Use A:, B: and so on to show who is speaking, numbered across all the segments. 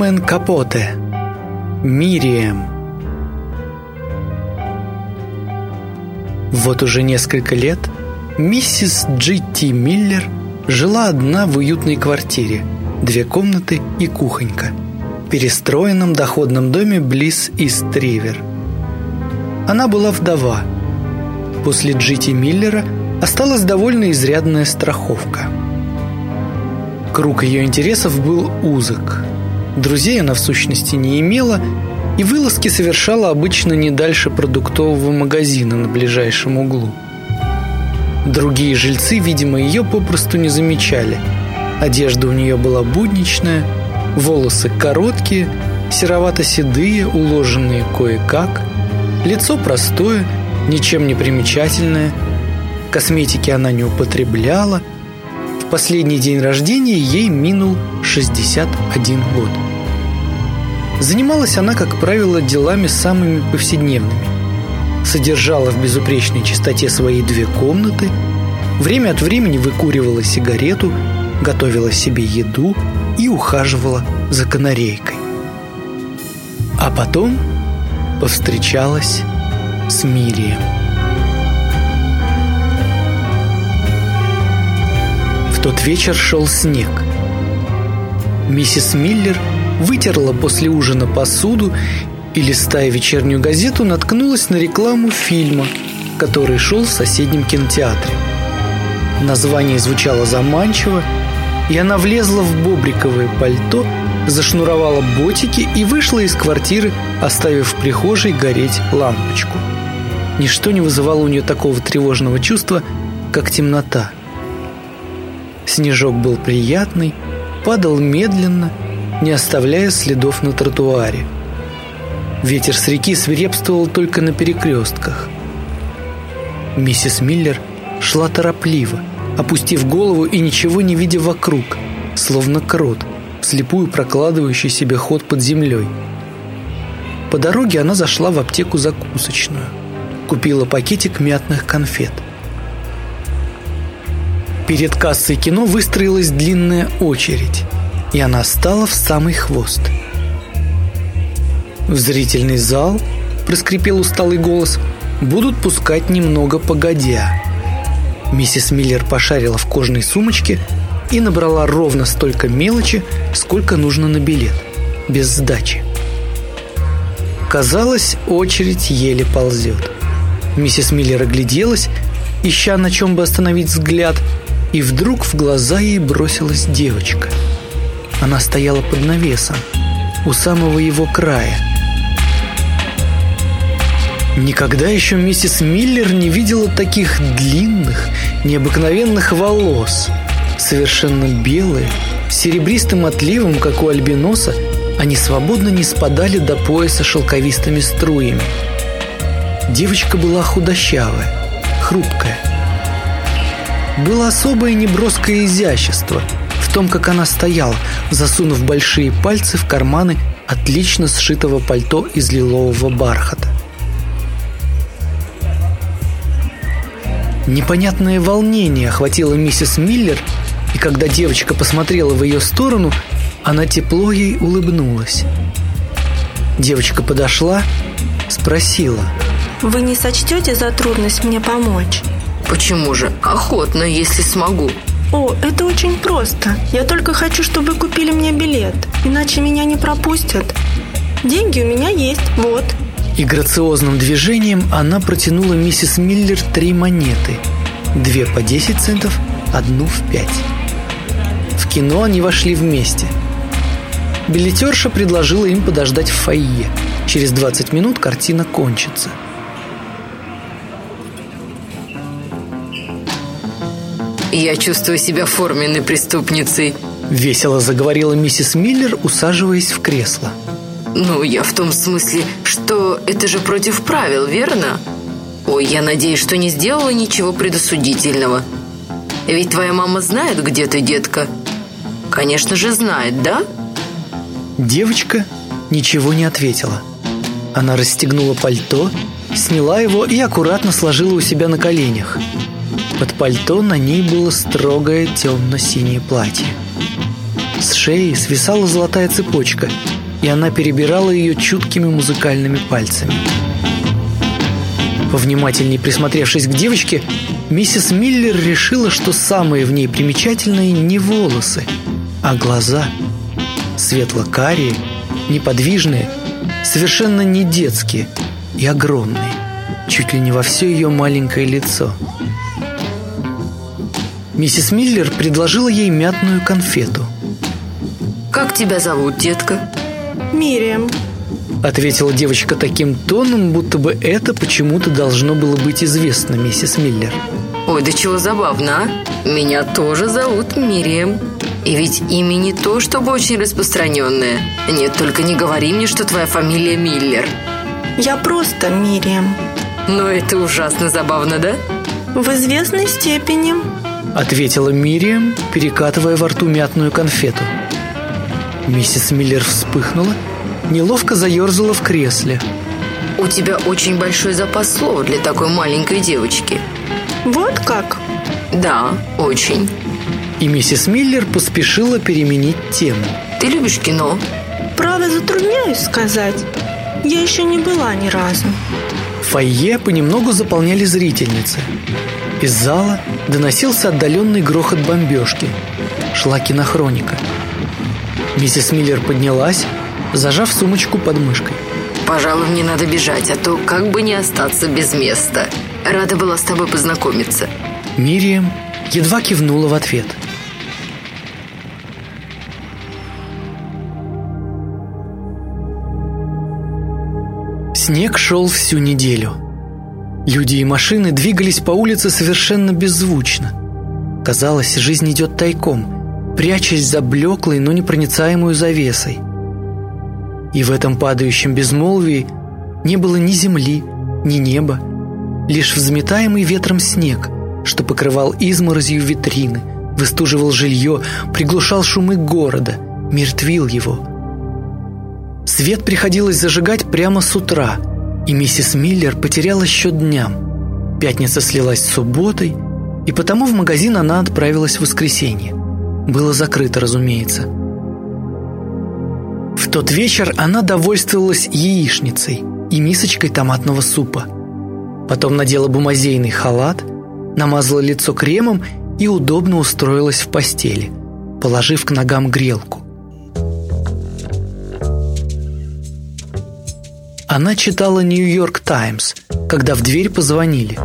A: Трумен Капоте Мирием Вот уже несколько лет миссис Джи Миллер жила одна в уютной квартире, две комнаты и кухонька, в перестроенном доходном доме близ Ист-Ривер. Она была вдова. После Джити Миллера осталась довольно изрядная страховка. Круг ее интересов был узок. Друзей она в сущности не имела – и вылазки совершала обычно не дальше продуктового магазина на ближайшем углу. Другие жильцы, видимо, ее попросту не замечали. Одежда у нее была будничная, волосы короткие, серовато-седые, уложенные кое-как, лицо простое, ничем не примечательное, косметики она не употребляла. Последний день рождения ей минул 61 год. Занималась она, как правило, делами самыми повседневными. Содержала в безупречной чистоте свои две комнаты, время от времени выкуривала сигарету, готовила себе еду и ухаживала за канарейкой. А потом повстречалась с Мирием. Тот вечер шел снег. Миссис Миллер – вытерла после ужина посуду и, листая вечернюю газету, наткнулась на рекламу фильма, который шел в соседнем кинотеатре. Название звучало заманчиво, и она влезла в бобриковое пальто, зашнуровала ботики и вышла из квартиры, оставив в прихожей гореть лампочку. Ничто не вызывало у нее такого тревожного чувства, как темнота. Снежок был приятный, падал медленно – не оставляя следов на тротуаре. Ветер с реки свирепствовал только на перекрестках. Миссис Миллер шла торопливо, опустив голову и ничего не видя вокруг, словно крот, вслепую прокладывающий себе ход под землей. По дороге она зашла в аптеку закусочную, купила пакетик мятных конфет. Перед кассой кино выстроилась длинная очередь – и она стала в самый хвост. В зрительный зал, проскрипел усталый голос, будут пускать немного погодя. Миссис Миллер пошарила в кожаной сумочке и набрала ровно столько мелочи, сколько нужно на билет, без сдачи. Казалось, очередь еле ползет. Миссис Миллер огляделась, ища на чем бы остановить взгляд, и вдруг в глаза ей бросилась девочка – она стояла под навесом, у самого его края. Никогда еще миссис Миллер не видела таких длинных, необыкновенных волос. Совершенно белые, с серебристым отливом, как у альбиноса, они свободно не спадали до пояса шелковистыми струями. Девочка была худощавая, хрупкая. Было особое неброское изящество – в том, как она стояла, засунув большие пальцы в карманы отлично сшитого пальто из лилового бархата. Непонятное волнение охватило миссис Миллер, и когда девочка посмотрела в ее сторону, она тепло ей улыбнулась. Девочка подошла, спросила.
B: «Вы не сочтете за трудность мне помочь?»
C: «Почему же? Охотно, если смогу»,
B: о, это очень просто. Я только хочу, чтобы вы купили мне билет, иначе меня не пропустят. Деньги у меня есть, вот.
A: И грациозным движением она протянула миссис Миллер три монеты. Две по 10 центов, одну в пять. В кино они вошли вместе. Билетерша предложила им подождать в фойе. Через 20 минут картина кончится –
C: Я чувствую себя форменной преступницей.
A: Весело заговорила миссис Миллер, усаживаясь в кресло.
C: Ну, я в том смысле, что это же против правил, верно? Ой, я надеюсь, что не сделала ничего предосудительного. Ведь твоя мама знает, где ты, детка. Конечно же, знает, да?
A: Девочка ничего не ответила. Она расстегнула пальто, сняла его и аккуратно сложила у себя на коленях. Под пальто на ней было строгое темно-синее платье. С шеи свисала золотая цепочка, и она перебирала ее чуткими музыкальными пальцами. Повнимательнее присмотревшись к девочке, миссис Миллер решила, что самое в ней примечательное не волосы, а глаза. Светло-карие, неподвижные, совершенно не детские и огромные, чуть ли не во все ее маленькое лицо. Миссис Миллер предложила ей мятную конфету.
C: «Как тебя зовут, детка?»
B: Мириам.
A: Ответила девочка таким тоном, будто бы это почему-то должно было быть известно миссис Миллер.
C: Ой, да чего забавно, а? Меня тоже зовут Мирием. И ведь имя не то, чтобы очень распространенное. Нет, только не говори мне, что твоя фамилия Миллер.
B: Я просто Мириам.
C: Но это ужасно забавно, да?
B: В известной степени.
A: Ответила Мириам, перекатывая во рту мятную конфету. Миссис Миллер вспыхнула, неловко заерзала в кресле.
C: У тебя очень большой запас слов для такой маленькой девочки.
B: Вот как?
C: Да, очень.
A: И миссис Миллер поспешила переменить тему.
C: Ты любишь кино?
B: Право затрудняюсь сказать. Я еще не была ни разу.
A: Фойе понемногу заполняли зрительницы. Из зала доносился отдаленный грохот бомбежки. Шла кинохроника. Миссис Миллер поднялась, зажав сумочку под мышкой.
C: Пожалуй, мне надо бежать, а то как бы не остаться без места. Рада была с тобой познакомиться.
A: Мириам едва кивнула в ответ. Снег шел всю неделю. Люди и машины двигались по улице совершенно беззвучно. Казалось, жизнь идет тайком, прячась за блеклой, но непроницаемой завесой. И в этом падающем безмолвии не было ни земли, ни неба, лишь взметаемый ветром снег, что покрывал изморозью витрины, выстуживал жилье, приглушал шумы города, мертвил его. Свет приходилось зажигать прямо с утра, и миссис Миллер потеряла счет дням. Пятница слилась с субботой, и потому в магазин она отправилась в воскресенье. Было закрыто, разумеется. В тот вечер она довольствовалась яичницей и мисочкой томатного супа. Потом надела бумазейный халат, намазала лицо кремом и удобно устроилась в постели, положив к ногам грелку. Она читала «Нью-Йорк Таймс», когда в дверь позвонили.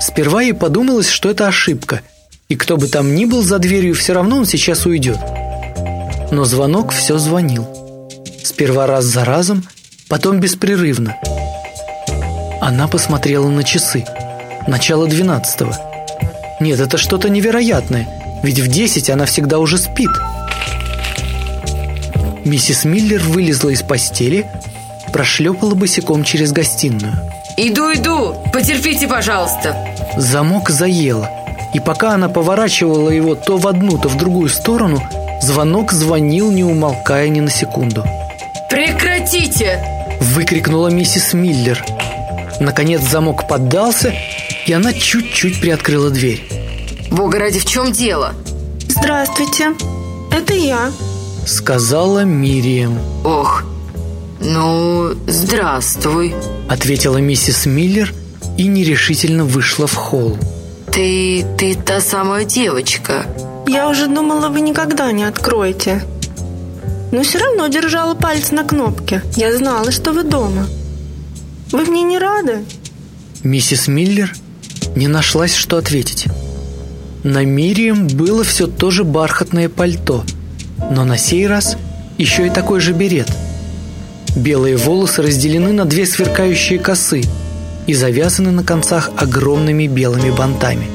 A: Сперва ей подумалось, что это ошибка, и кто бы там ни был за дверью, все равно он сейчас уйдет. Но звонок все звонил. Сперва раз за разом, потом беспрерывно. Она посмотрела на часы. Начало двенадцатого. Нет, это что-то невероятное, ведь в десять она всегда уже спит. Миссис Миллер вылезла из постели, прошлепала босиком через гостиную.
C: Иду, иду, потерпите, пожалуйста.
A: Замок заело, и пока она поворачивала его то в одну, то в другую сторону, звонок звонил, не умолкая ни на секунду.
C: Прекратите!
A: Выкрикнула миссис Миллер. Наконец замок поддался, и она чуть-чуть приоткрыла дверь.
C: Бога ради, в чем дело?
B: Здравствуйте. Это я.
A: Сказала Мирием.
C: Ох, ну, здравствуй.
A: Ответила миссис Миллер и нерешительно вышла в холл.
C: Ты, ты та самая девочка.
B: Я уже думала, вы никогда не откроете. Но все равно держала палец на кнопке. Я знала, что вы дома. Вы мне не рады?
A: Миссис Миллер не нашлась, что ответить. На Мирием было все то же бархатное пальто, но на сей раз еще и такой же берет. Белые волосы разделены на две сверкающие косы и завязаны на концах огромными белыми бантами.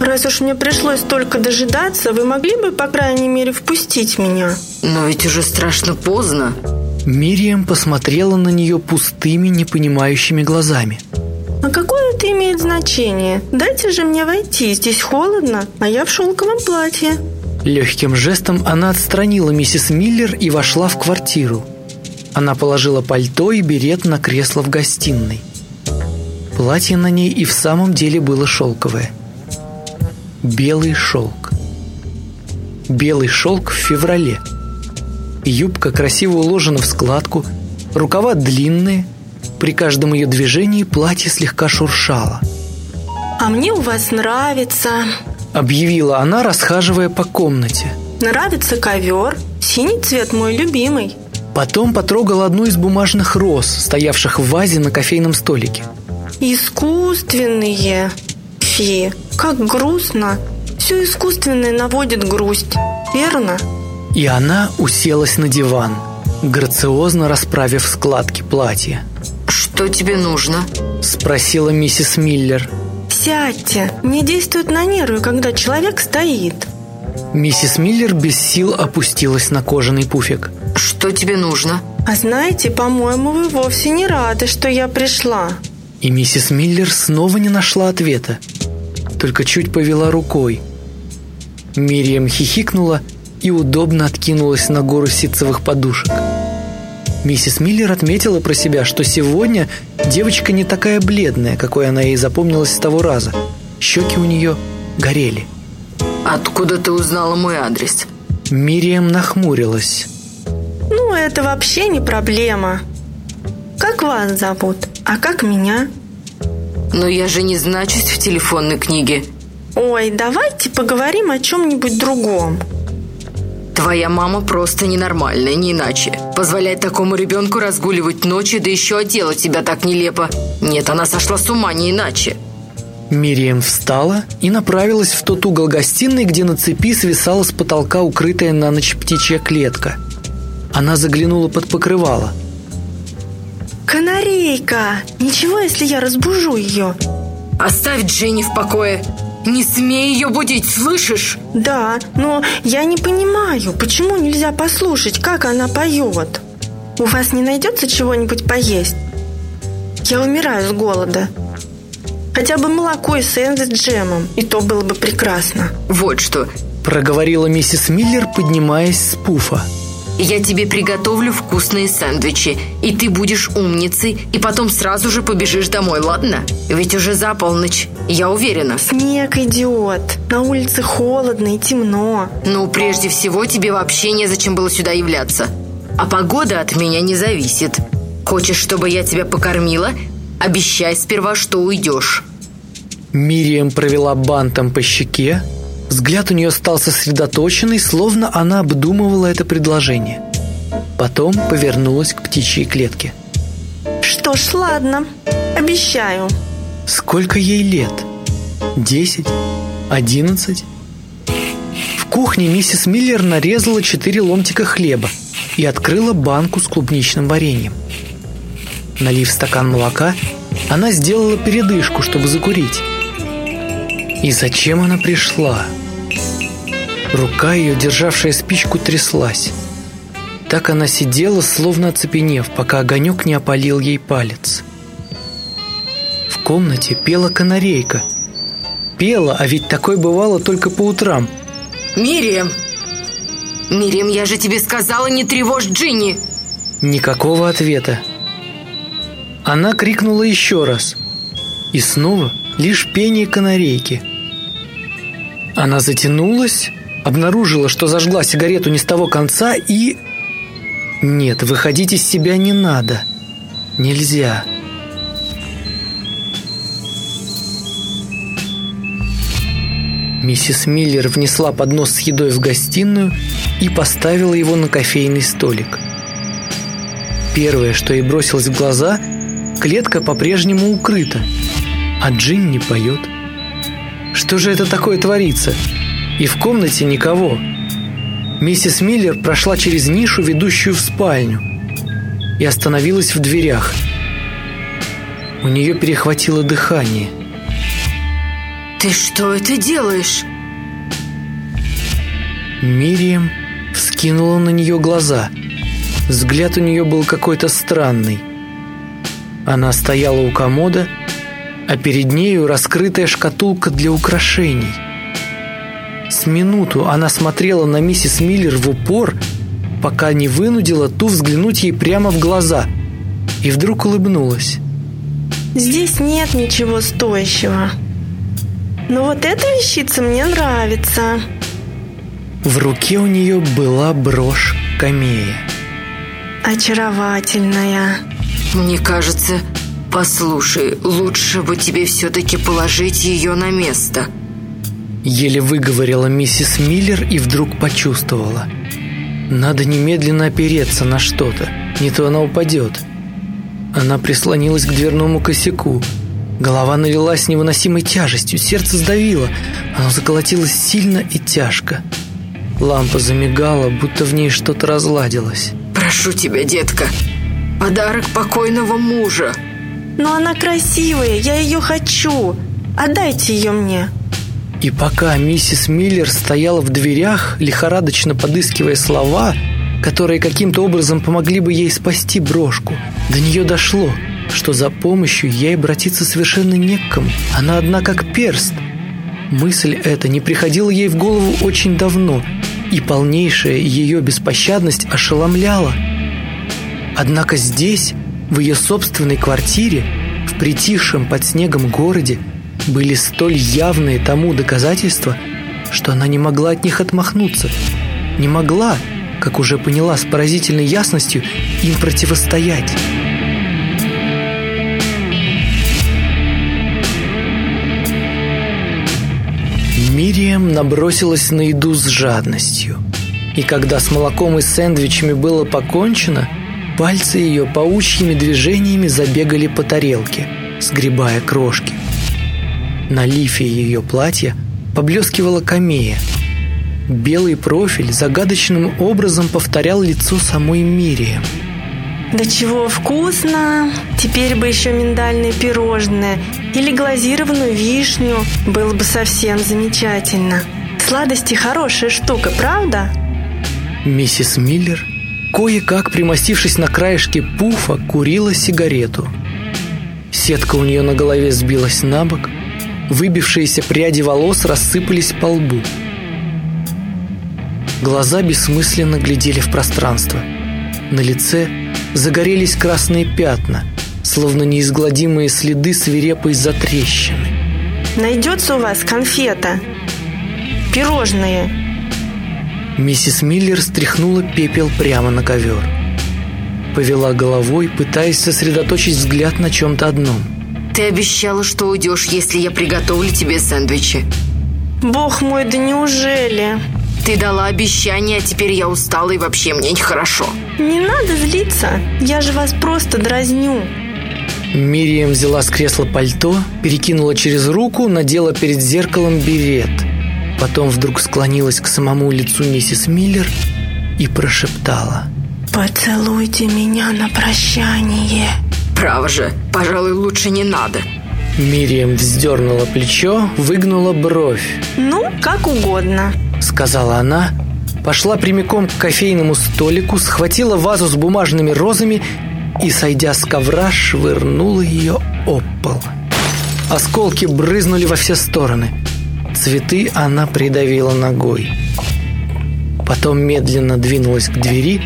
B: Раз уж мне пришлось столько дожидаться, вы могли бы, по крайней мере, впустить меня?
C: Но ведь уже страшно поздно.
A: Мирием посмотрела на нее пустыми, непонимающими глазами.
B: А какое это имеет значение? Дайте же мне войти, здесь холодно, а я в шелковом платье.
A: Легким жестом она отстранила миссис Миллер и вошла в квартиру. Она положила пальто и берет на кресло в гостиной. Платье на ней и в самом деле было шелковое. Белый шелк. белый шелк в феврале. Юбка красиво уложена в складку, рукава длинные, при каждом ее движении платье слегка шуршало.
B: «А мне у вас нравится», —
A: объявила она, расхаживая по комнате.
B: «Нравится ковер, синий цвет мой любимый».
A: Потом потрогала одну из бумажных роз, стоявших в вазе на кофейном столике.
B: «Искусственные. Фи, как грустно. Все искусственное наводит грусть, верно?»
A: И она уселась на диван, грациозно расправив складки платья.
C: «Что тебе нужно?»
A: – спросила миссис Миллер.
B: «Сядьте. Мне действует на нервы, когда человек стоит».
A: Миссис Миллер без сил опустилась на кожаный пуфик.
C: «Что тебе нужно?»
B: «А знаете, по-моему, вы вовсе не рады, что я пришла».
A: И миссис Миллер снова не нашла ответа, только чуть повела рукой. Мириам хихикнула и удобно откинулась на гору ситцевых подушек. Миссис Миллер отметила про себя, что сегодня девочка не такая бледная, какой она ей запомнилась с того раза. Щеки у нее горели.
C: «Откуда ты узнала мой адрес?»
A: Мириам нахмурилась.
B: «Ну, это вообще не проблема. Как вас зовут? А как меня?»
C: «Но я же не значусь в телефонной книге».
B: «Ой, давайте поговорим о чем-нибудь другом».
C: Твоя мама просто ненормальная, не иначе. Позволять такому ребенку разгуливать ночью, да еще одела тебя так нелепо. Нет, она сошла с ума, не иначе.
A: Мирием встала и направилась в тот угол гостиной, где на цепи свисала с потолка укрытая на ночь птичья клетка. Она заглянула под покрывало.
B: «Канарейка! Ничего, если я разбужу ее?»
C: «Оставь Дженни в покое!» Не смей ее будить, слышишь?
B: Да, но я не понимаю, почему нельзя послушать, как она поет. У вас не найдется чего-нибудь поесть? Я умираю с голода. Хотя бы молоко и сэндвич с джемом, и то было бы прекрасно.
C: Вот что.
A: Проговорила миссис Миллер, поднимаясь с пуфа.
C: Я тебе приготовлю вкусные сэндвичи, и ты будешь умницей, и потом сразу же побежишь домой, ладно? Ведь уже за полночь, я уверена.
B: Снег идет, на улице холодно и темно.
C: Ну, прежде всего, тебе вообще незачем было сюда являться. А погода от меня не зависит. Хочешь, чтобы я тебя покормила? Обещай сперва, что уйдешь.
A: Мирием провела бантом по щеке, Взгляд у нее стал сосредоточенный, словно она обдумывала это предложение. Потом повернулась к птичьей клетке.
B: «Что ж, ладно, обещаю».
A: «Сколько ей лет? Десять? Одиннадцать?» В кухне миссис Миллер нарезала четыре ломтика хлеба и открыла банку с клубничным вареньем. Налив стакан молока, она сделала передышку, чтобы закурить. И зачем она пришла? Рука ее, державшая спичку, тряслась. Так она сидела, словно оцепенев, пока огонек не опалил ей палец. В комнате пела канарейка. Пела, а ведь такое бывало только по утрам.
C: «Мириам! Мириам, я же тебе сказала, не тревожь Джинни!»
A: Никакого ответа. Она крикнула еще раз. И снова лишь пение канарейки. Она затянулась, обнаружила, что зажгла сигарету не с того конца и... Нет, выходить из себя не надо. Нельзя. Миссис Миллер внесла поднос с едой в гостиную и поставила его на кофейный столик. Первое, что ей бросилось в глаза, клетка по-прежнему укрыта, а Джин не поет. Что же это такое творится? И в комнате никого. Миссис Миллер прошла через нишу, ведущую в спальню, и остановилась в дверях. У нее перехватило дыхание.
C: «Ты что это делаешь?»
A: Мирием вскинула на нее глаза. Взгляд у нее был какой-то странный. Она стояла у комода, а перед нею раскрытая шкатулка для украшений. С минуту она смотрела на миссис Миллер в упор, пока не вынудила ту взглянуть ей прямо в глаза, и вдруг улыбнулась.
B: «Здесь нет ничего стоящего. Но вот эта вещица мне нравится».
A: В руке у нее была брошь камея.
B: Очаровательная.
C: Мне кажется, послушай, лучше бы тебе все-таки положить ее на место.
A: Еле выговорила миссис Миллер и вдруг почувствовала. Надо немедленно опереться на что-то, не то она упадет. Она прислонилась к дверному косяку. Голова налилась невыносимой тяжестью, сердце сдавило, оно заколотилось сильно и тяжко. Лампа замигала, будто в ней что-то разладилось.
C: Прошу тебя, детка, подарок покойного мужа.
B: Но она красивая, я ее хочу. Отдайте ее мне.
A: И пока миссис Миллер стояла в дверях, лихорадочно подыскивая слова, которые каким-то образом помогли бы ей спасти брошку, до нее дошло, что за помощью ей обратиться совершенно не к кому. Она одна как перст. Мысль эта не приходила ей в голову очень давно, и полнейшая ее беспощадность ошеломляла. Однако здесь, в ее собственной квартире, в притихшем под снегом городе, были столь явные тому доказательства, что она не могла от них отмахнуться. Не могла, как уже поняла с поразительной ясностью, им противостоять. Мириам набросилась на еду с жадностью. И когда с молоком и сэндвичами было покончено, пальцы ее паучьими движениями забегали по тарелке, сгребая крошки. На лифе ее платья поблескивала камея. Белый профиль загадочным образом повторял лицо самой Мирием.
B: Да чего вкусно! Теперь бы еще миндальное пирожное или глазированную вишню. Было бы совсем замечательно. Сладости хорошая штука, правда?
A: Миссис Миллер, кое-как примостившись на краешке пуфа, курила сигарету. Сетка у нее на голове сбилась на бок – Выбившиеся пряди волос рассыпались по лбу. Глаза бессмысленно глядели в пространство. На лице загорелись красные пятна, словно неизгладимые следы свирепой затрещины.
B: «Найдется у вас конфета? Пирожные?»
A: Миссис Миллер стряхнула пепел прямо на ковер. Повела головой, пытаясь сосредоточить взгляд на чем-то одном –
C: ты обещала, что уйдешь, если я приготовлю тебе сэндвичи.
B: Бог мой, да неужели?
C: Ты дала обещание, а теперь я устала и вообще мне нехорошо.
B: Не надо злиться, я же вас просто дразню.
A: Мирием взяла с кресла пальто, перекинула через руку, надела перед зеркалом берет. Потом вдруг склонилась к самому лицу миссис Миллер и прошептала.
B: «Поцелуйте меня на прощание».
C: Право же, пожалуй, лучше не надо.
A: Мирием вздернула плечо, выгнула бровь.
B: «Ну, как угодно», —
A: сказала она, пошла прямиком к кофейному столику, схватила вазу с бумажными розами и, сойдя с ковра, швырнула ее об пол. Осколки брызнули во все стороны. Цветы она придавила ногой. Потом медленно двинулась к двери,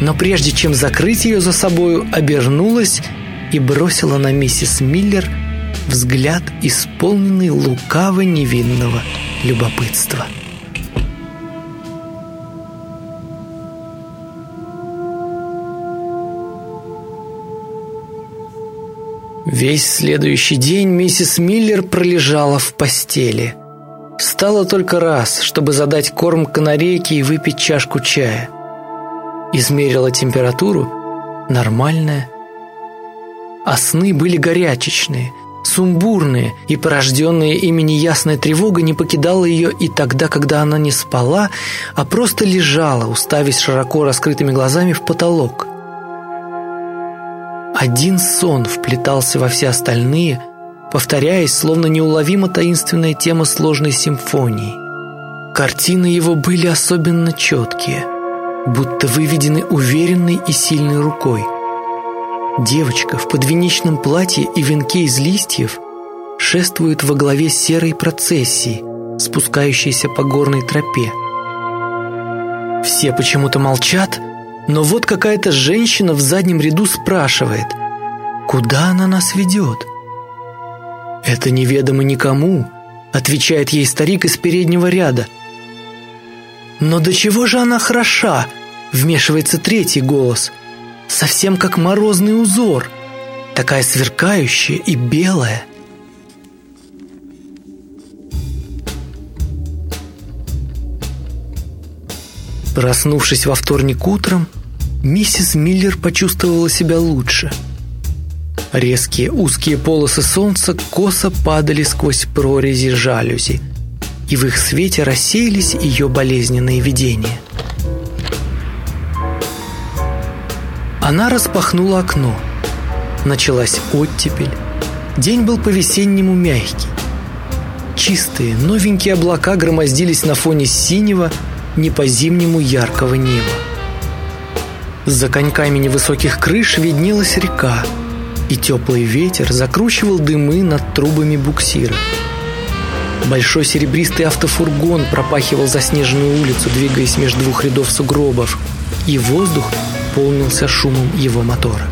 A: но прежде чем закрыть ее за собою, обернулась и бросила на миссис Миллер взгляд, исполненный лукаво невинного любопытства. Весь следующий день миссис Миллер пролежала в постели. Встала только раз, чтобы задать корм канарейке и выпить чашку чая. Измерила температуру, нормальная, а сны были горячечные, сумбурные, и порожденная ими неясная тревога не покидала ее и тогда, когда она не спала, а просто лежала, уставясь широко раскрытыми глазами в потолок. Один сон вплетался во все остальные, повторяясь, словно неуловимо таинственная тема сложной симфонии. Картины его были особенно четкие, будто выведены уверенной и сильной рукой – Девочка в подвенечном платье и венке из листьев шествует во главе серой процессии, спускающейся по горной тропе. Все почему-то молчат, но вот какая-то женщина в заднем ряду спрашивает, куда она нас ведет? «Это неведомо никому», — отвечает ей старик из переднего ряда. Но до чего же она хороша? Вмешивается третий голос. Совсем как морозный узор. Такая сверкающая и белая. Проснувшись во вторник утром, миссис Миллер почувствовала себя лучше. Резкие узкие полосы солнца косо падали сквозь прорези жалюзи, и в их свете рассеялись ее болезненные видения. Она распахнула окно. Началась оттепель. День был по-весеннему мягкий. Чистые, новенькие облака громоздились на фоне синего, не по-зимнему яркого неба. За коньками невысоких крыш виднелась река, и теплый ветер закручивал дымы над трубами буксира. Большой серебристый автофургон пропахивал заснеженную улицу, двигаясь между двух рядов сугробов, и воздух полнился шумом его мотора.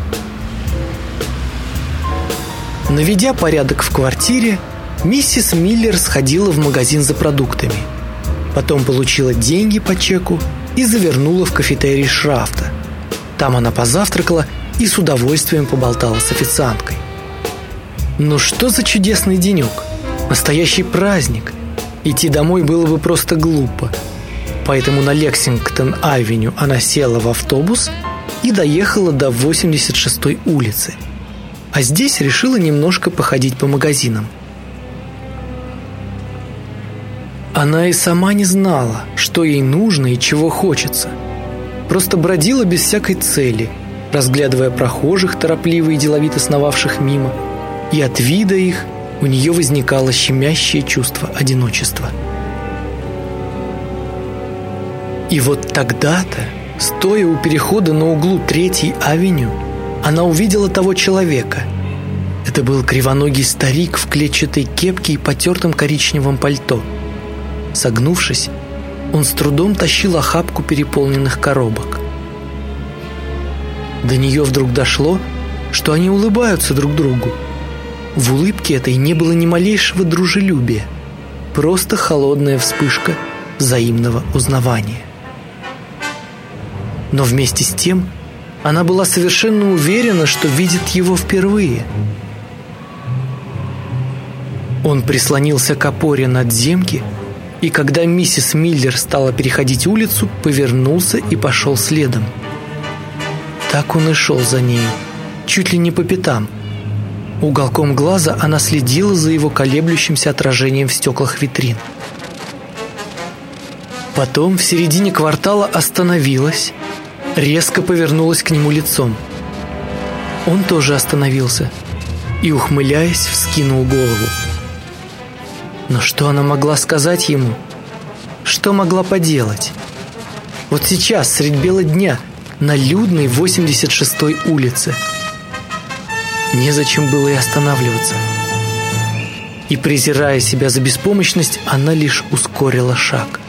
A: Наведя порядок в квартире, миссис Миллер сходила в магазин за продуктами. Потом получила деньги по чеку и завернула в кафетерий Шрафта. Там она позавтракала и с удовольствием поболтала с официанткой. Ну что за чудесный денек! Настоящий праздник! Идти домой было бы просто глупо. Поэтому на Лексингтон-авеню она села в автобус и доехала до 86-й улицы. А здесь решила немножко походить по магазинам. Она и сама не знала, что ей нужно и чего хочется. Просто бродила без всякой цели, разглядывая прохожих, торопливо и деловито сновавших мимо. И от вида их у нее возникало щемящее чувство одиночества. И вот тогда-то Стоя у перехода на углу Третьей авеню, она увидела того человека. Это был кривоногий старик в клетчатой кепке и потертом коричневом пальто. Согнувшись, он с трудом тащил охапку переполненных коробок. До нее вдруг дошло, что они улыбаются друг другу. В улыбке этой не было ни малейшего дружелюбия, просто холодная вспышка взаимного узнавания. Но вместе с тем она была совершенно уверена, что видит его впервые. Он прислонился к опоре надземки, и когда миссис Миллер стала переходить улицу, повернулся и пошел следом. Так он и шел за ней, чуть ли не по пятам. Уголком глаза она следила за его колеблющимся отражением в стеклах витрин. Потом в середине квартала остановилась, резко повернулась к нему лицом. Он тоже остановился и, ухмыляясь, вскинул голову. Но что она могла сказать ему? Что могла поделать? Вот сейчас, средь бела дня, на людной 86-й улице. Незачем было и останавливаться. И, презирая себя за беспомощность, она лишь ускорила шаг.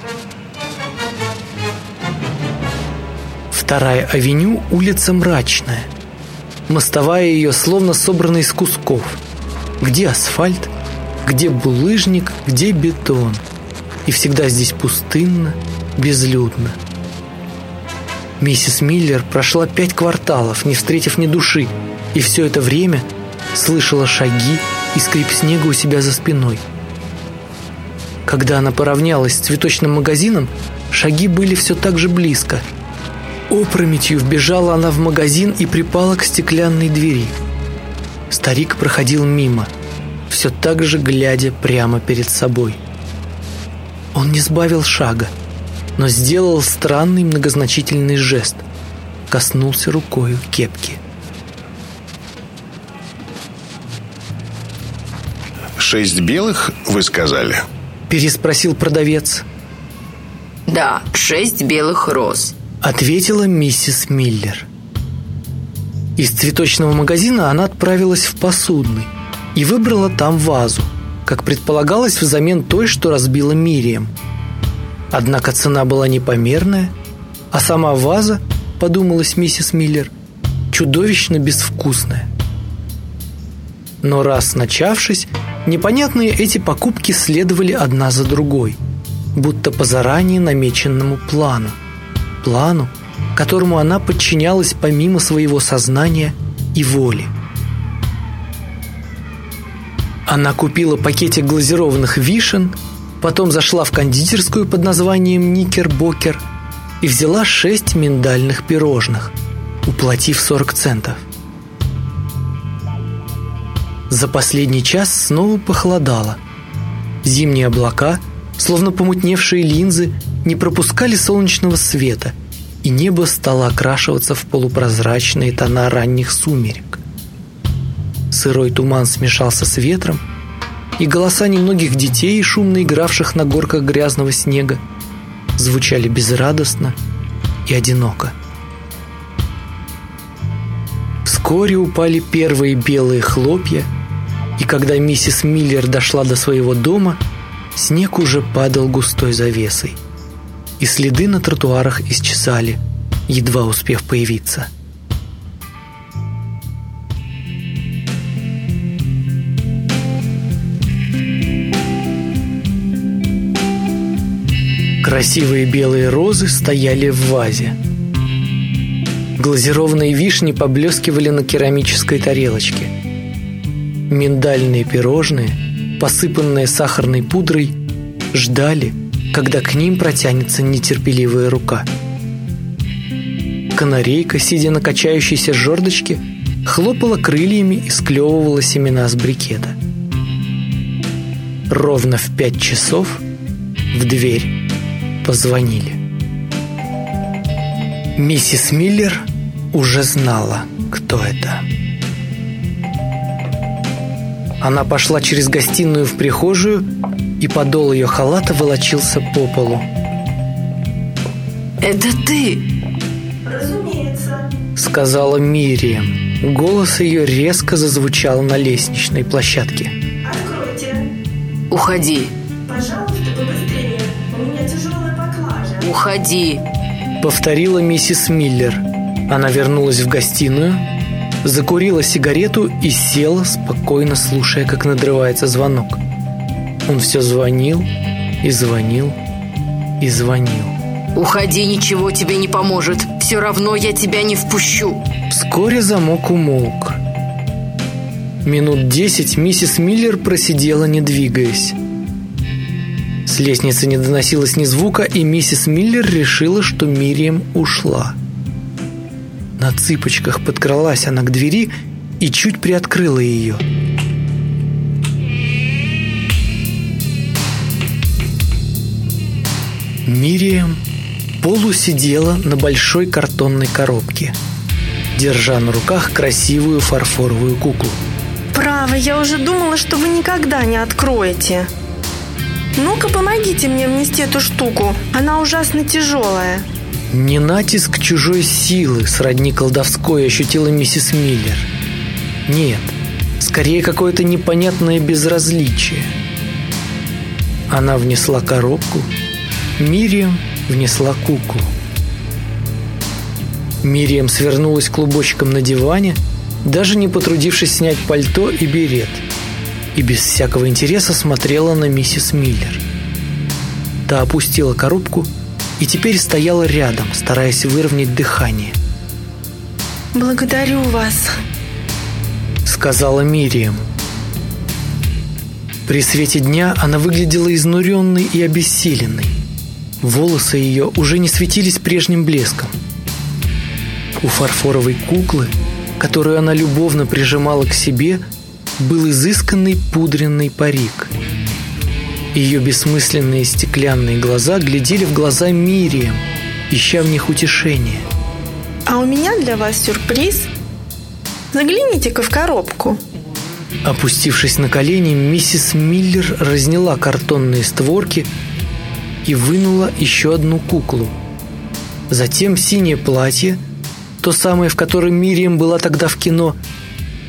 A: Вторая авеню – улица мрачная. Мостовая ее словно собрана из кусков. Где асфальт, где булыжник, где бетон. И всегда здесь пустынно, безлюдно. Миссис Миллер прошла пять кварталов, не встретив ни души, и все это время слышала шаги и скрип снега у себя за спиной. Когда она поравнялась с цветочным магазином, шаги были все так же близко – Опрометью вбежала она в магазин и припала к стеклянной двери. Старик проходил мимо, все так же глядя прямо перед собой. Он не сбавил шага, но сделал странный многозначительный жест. Коснулся рукою кепки.
D: «Шесть белых, вы сказали?»
A: Переспросил продавец.
C: Да, шесть белых роз
A: ответила миссис Миллер. Из цветочного магазина она отправилась в посудный и выбрала там вазу, как предполагалось взамен той, что разбила Мирием. Однако цена была непомерная, а сама ваза, подумалась миссис Миллер, чудовищно безвкусная. Но раз начавшись, непонятные эти покупки следовали одна за другой. будто по заранее намеченному плану. Плану, которому она подчинялась помимо своего сознания и воли. Она купила пакетик глазированных вишен, потом зашла в кондитерскую под названием «Никербокер» и взяла шесть миндальных пирожных, уплатив 40 центов. За последний час снова похолодало. Зимние облака, словно помутневшие линзы, не пропускали солнечного света, и небо стало окрашиваться в полупрозрачные тона ранних сумерек. Сырой туман смешался с ветром, и голоса немногих детей, шумно игравших на горках грязного снега, звучали безрадостно и одиноко. Вскоре упали первые белые хлопья, и когда миссис Миллер дошла до своего дома, снег уже падал густой завесой, и следы на тротуарах исчезали, едва успев появиться – Красивые белые розы стояли в вазе. Глазированные вишни поблескивали на керамической тарелочке. Миндальные пирожные, посыпанные сахарной пудрой, ждали, когда к ним протянется нетерпеливая рука. Канарейка, сидя на качающейся жердочке, хлопала крыльями и склевывала семена с брикета. Ровно в пять часов в дверь позвонили. Миссис Миллер уже знала, кто это. Она пошла через гостиную в прихожую, и подол ее халата волочился по полу.
C: «Это ты?»
B: Разумеется.
A: Сказала Мирием. Голос ее резко зазвучал на лестничной площадке.
B: Откройте.
C: «Уходи,
B: Пожалуйста, побыстрее. У меня тяжелая поклажа.
C: уходи!»
A: Повторила миссис Миллер. Она вернулась в гостиную, закурила сигарету и села, спокойно слушая, как надрывается звонок. Он все звонил и звонил и звонил.
C: «Уходи, ничего тебе не поможет. Все равно я тебя не впущу!»
A: Вскоре замок умолк. Минут десять миссис Миллер просидела, не двигаясь. С лестницы не доносилось ни звука, и миссис Миллер решила, что Мирием ушла. На цыпочках подкралась она к двери и чуть приоткрыла ее. Мирием полусидела на большой картонной коробке, держа на руках красивую фарфоровую куклу.
B: Право, я уже думала, что вы никогда не откроете. Ну-ка, помогите мне внести эту штуку. Она ужасно тяжелая.
A: Не натиск чужой силы сродни колдовской ощутила миссис Миллер. Нет, скорее какое-то непонятное безразличие. Она внесла коробку, Мириам внесла куклу. Мириам свернулась клубочком на диване, даже не потрудившись снять пальто и берет, и без всякого интереса смотрела на миссис Миллер. Та опустила коробку и теперь стояла рядом, стараясь выровнять дыхание.
B: Благодарю вас.
A: Сказала Мириам. При свете дня она выглядела изнуренной и обессиленной. Волосы ее уже не светились прежним блеском. У фарфоровой куклы, которую она любовно прижимала к себе, был изысканный пудренный парик. Ее бессмысленные стеклянные глаза глядели в глаза Мирием, ища в них утешение.
B: А у меня для вас сюрприз. Загляните-ка в коробку.
A: Опустившись на колени, миссис Миллер разняла картонные створки и вынула еще одну куклу. Затем синее платье, то самое, в котором Мирием была тогда в кино,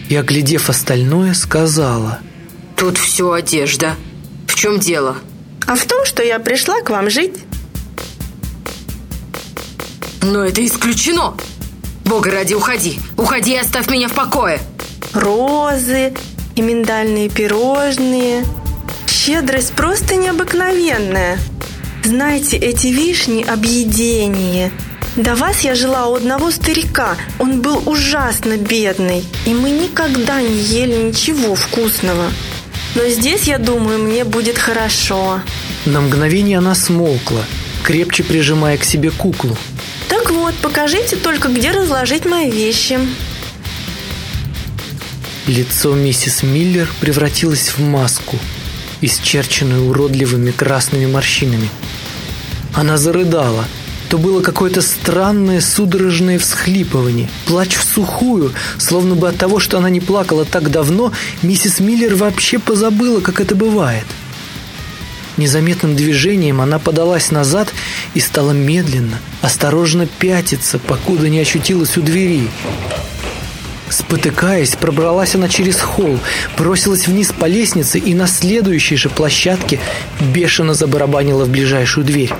A: и, оглядев остальное, сказала
C: Тут все одежда. В чем дело?
B: А в том, что я пришла к вам жить.
C: Но это исключено. Бога ради, уходи. Уходи и оставь меня в покое.
B: Розы и миндальные пирожные. Щедрость просто необыкновенная. Знаете, эти вишни – объедение. До вас я жила у одного старика. Он был ужасно бедный. И мы никогда не ели ничего вкусного. Но здесь, я думаю, мне будет хорошо.
A: На мгновение она смолкла, крепче прижимая к себе куклу.
B: Так вот, покажите только, где разложить мои вещи.
A: Лицо миссис Миллер превратилось в маску, исчерченную уродливыми красными морщинами. Она зарыдала. То было какое-то странное судорожное всхлипывание, плач в сухую, словно бы от того, что она не плакала так давно, миссис Миллер вообще позабыла, как это бывает. Незаметным движением она подалась назад и стала медленно, осторожно пятиться, покуда не очутилась у двери. Спотыкаясь, пробралась она через холл, бросилась вниз по лестнице и на следующей же площадке бешено забарабанила в ближайшую дверь.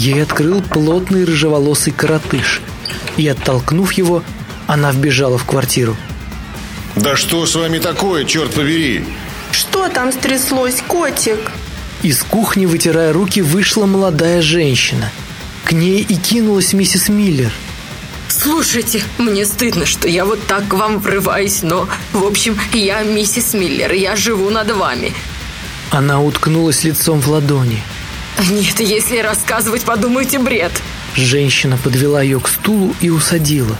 A: Ей открыл плотный рыжеволосый коротыш, и, оттолкнув его, она вбежала в квартиру.
D: Да что с вами такое, черт побери?
B: Что там стряслось, котик?
A: Из кухни, вытирая руки, вышла молодая женщина. К ней и кинулась миссис Миллер –
C: Слушайте, мне стыдно, что я вот так к вам врываюсь, но, в общем, я миссис Миллер, я живу над вами.
A: Она уткнулась лицом в ладони.
C: Нет, если рассказывать, подумайте бред.
A: Женщина подвела ее к стулу и усадила.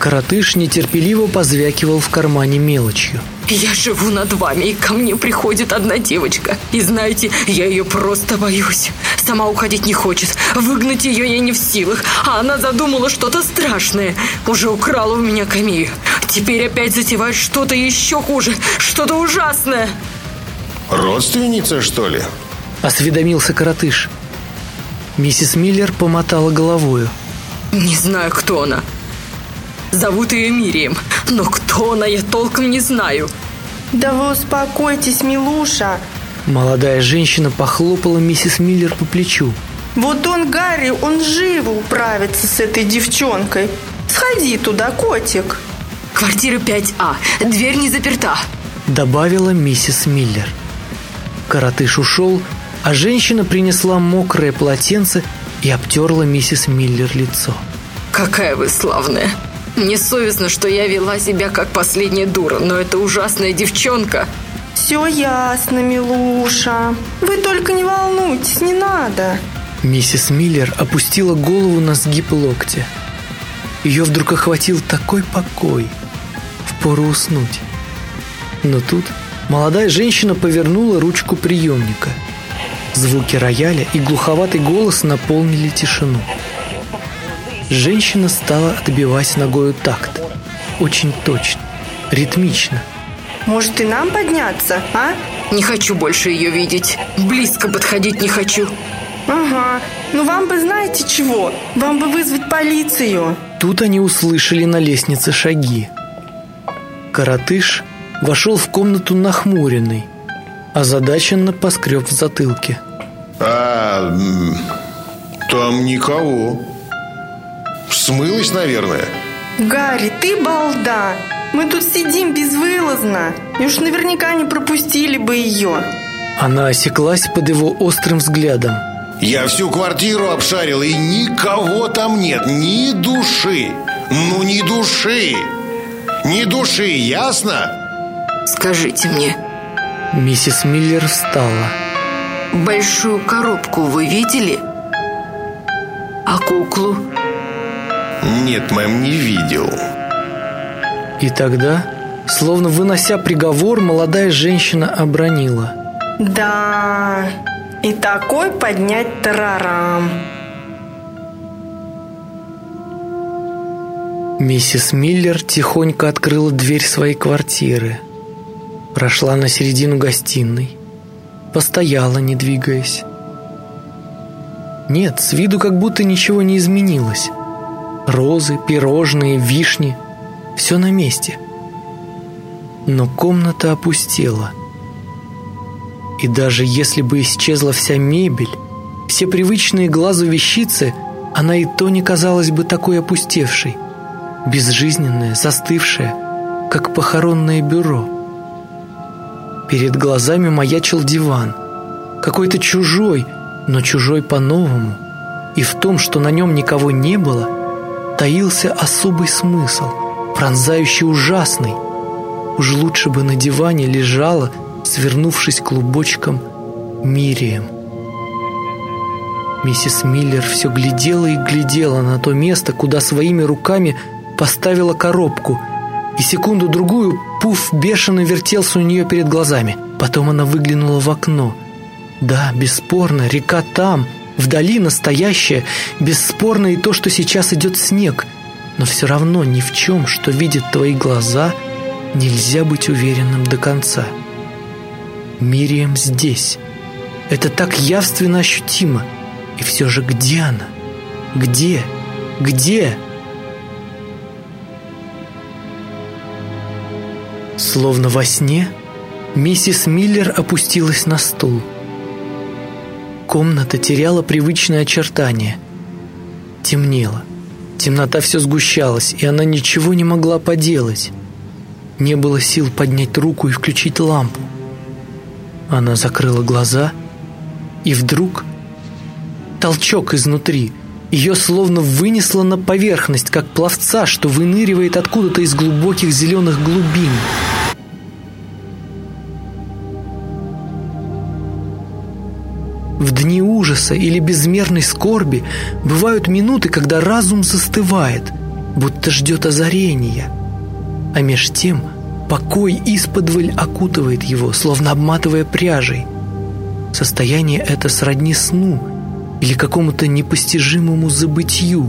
A: Коротыш нетерпеливо позвякивал в кармане мелочью.
C: Я живу над вами, и ко мне приходит одна девочка. И знаете, я ее просто боюсь. Сама уходить не хочет. Выгнать ее я не в силах. А она задумала что-то страшное. Уже украла у меня камею. Теперь опять затевает что-то еще хуже. Что-то ужасное.
D: Родственница, что ли?
A: Осведомился коротыш. Миссис Миллер помотала головою.
C: Не знаю, кто она. Зовут ее Мирием, но кто она, я толком не знаю.
B: Да вы успокойтесь, Милуша.
A: Молодая женщина похлопала миссис Миллер по плечу.
B: Вот он, Гарри, он живо управится с этой девчонкой. Сходи туда, котик.
C: Квартира 5А. Дверь не заперта.
A: Добавила миссис Миллер. Коротыш ушел, а женщина принесла мокрое полотенце и обтерла миссис Миллер лицо.
C: Какая вы славная. Мне совестно, что я вела себя как последняя дура, но эта ужасная девчонка...
B: Все ясно, Милуша. Вы только не волнуйтесь, не надо.
A: Миссис Миллер опустила голову на сгиб локтя. Ее вдруг охватил такой покой. Впору уснуть. Но тут молодая женщина повернула ручку приемника. Звуки рояля и глуховатый голос наполнили тишину. Женщина стала отбивать ногою такт. Очень точно, ритмично.
B: Может и нам подняться, а?
C: Не хочу больше ее видеть. Близко подходить не хочу.
B: Ага. Ну вам бы знаете чего? Вам бы вызвать полицию.
A: Тут они услышали на лестнице шаги. Коротыш вошел в комнату нахмуренный, озадаченно поскреб в затылке.
D: А, там никого. Смылась, наверное.
B: Гарри, ты балда. Мы тут сидим безвылазно. И уж наверняка не пропустили бы ее.
A: Она осеклась под его острым взглядом.
D: Я всю квартиру обшарил, и никого там нет, ни души. Ну, ни души. Ни души, ясно?
C: Скажите мне.
A: Миссис Миллер встала.
C: Большую коробку вы видели? А куклу?
D: Нет, мэм, не видел.
A: И тогда, словно вынося приговор, молодая женщина обронила.
B: Да, и такой поднять тарарам.
A: Миссис Миллер тихонько открыла дверь своей квартиры. Прошла на середину гостиной. Постояла, не двигаясь. Нет, с виду как будто ничего не изменилось. Розы, пирожные, вишни – все на месте. Но комната опустела. И даже если бы исчезла вся мебель, все привычные глазу вещицы, она и то не казалась бы такой опустевшей, безжизненная, застывшая, как похоронное бюро. Перед глазами маячил диван, какой-то чужой, но чужой по-новому, и в том, что на нем никого не было, таился особый смысл, пронзающий ужасный. Уж лучше бы на диване лежала, свернувшись клубочком, Мирием. Миссис Миллер все глядела и глядела на то место, куда своими руками поставила коробку, и секунду-другую Пуф бешено вертелся у нее перед глазами. Потом она выглянула в окно. Да, бесспорно, река там, вдали настоящая, бесспорно и то, что сейчас идет снег. Но все равно ни в чем, что видят твои глаза, нельзя быть уверенным до конца. Мирием здесь. Это так явственно ощутимо. И все же где она? Где? Где? Словно во сне, миссис Миллер опустилась на стул. Комната теряла привычные очертания. Темнело. Темнота все сгущалась, и она ничего не могла поделать. Не было сил поднять руку и включить лампу. Она закрыла глаза, и вдруг толчок изнутри. Ее словно вынесло на поверхность, как пловца, что выныривает откуда-то из глубоких зеленых глубин. Ужаса или безмерной скорби бывают минуты, когда разум застывает, будто ждет озарения. А меж тем покой исподволь окутывает его, словно обматывая пряжей. Состояние это сродни сну или какому-то непостижимому забытью.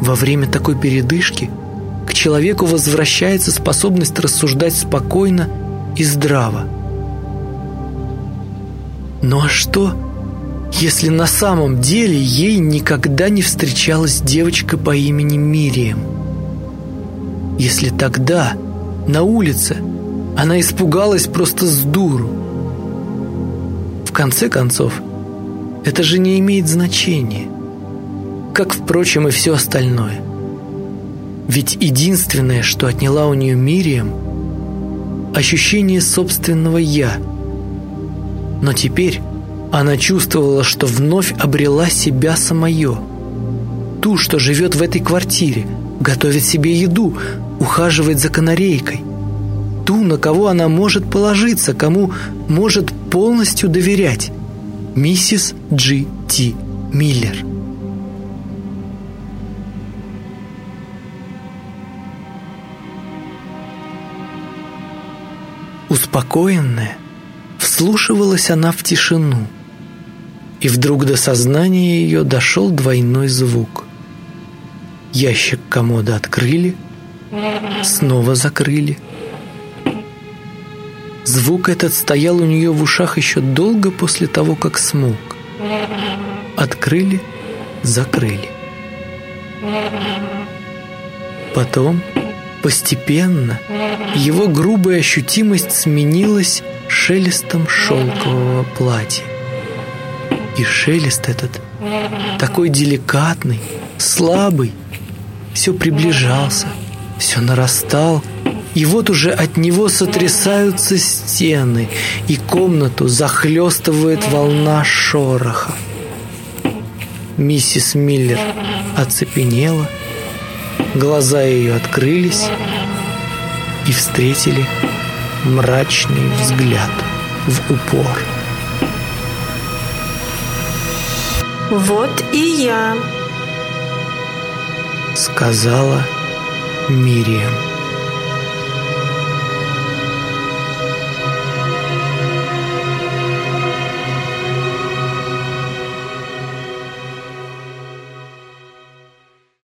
A: Во время такой передышки к человеку возвращается способность рассуждать спокойно и здраво. Ну а что, если на самом деле ей никогда не встречалась девочка по имени Мирием? Если тогда, на улице, она испугалась просто с дуру, конце концов, это же не имеет значения. Как, впрочем, и все остальное. Ведь единственное, что отняла у нее Мирием, ощущение собственного «я». Но теперь она чувствовала, что вновь обрела себя самое. Ту, что живет в этой квартире, готовит себе еду, ухаживает за канарейкой – ту, на кого она может положиться, кому может полностью доверять. Миссис Джи Ти Миллер. Успокоенная, вслушивалась она в тишину. И вдруг до сознания ее дошел двойной звук. Ящик комода открыли, снова закрыли – Звук этот стоял у нее в ушах еще долго после того, как смог. Открыли, закрыли. Потом, постепенно, его грубая ощутимость сменилась шелестом шелкового платья. И шелест этот, такой деликатный, слабый, все приближался, все нарастал, и вот уже от него сотрясаются стены, и комнату захлестывает волна шороха. Миссис Миллер оцепенела, глаза ее открылись и встретили мрачный взгляд в упор.
B: «Вот и я», —
A: сказала Мириам.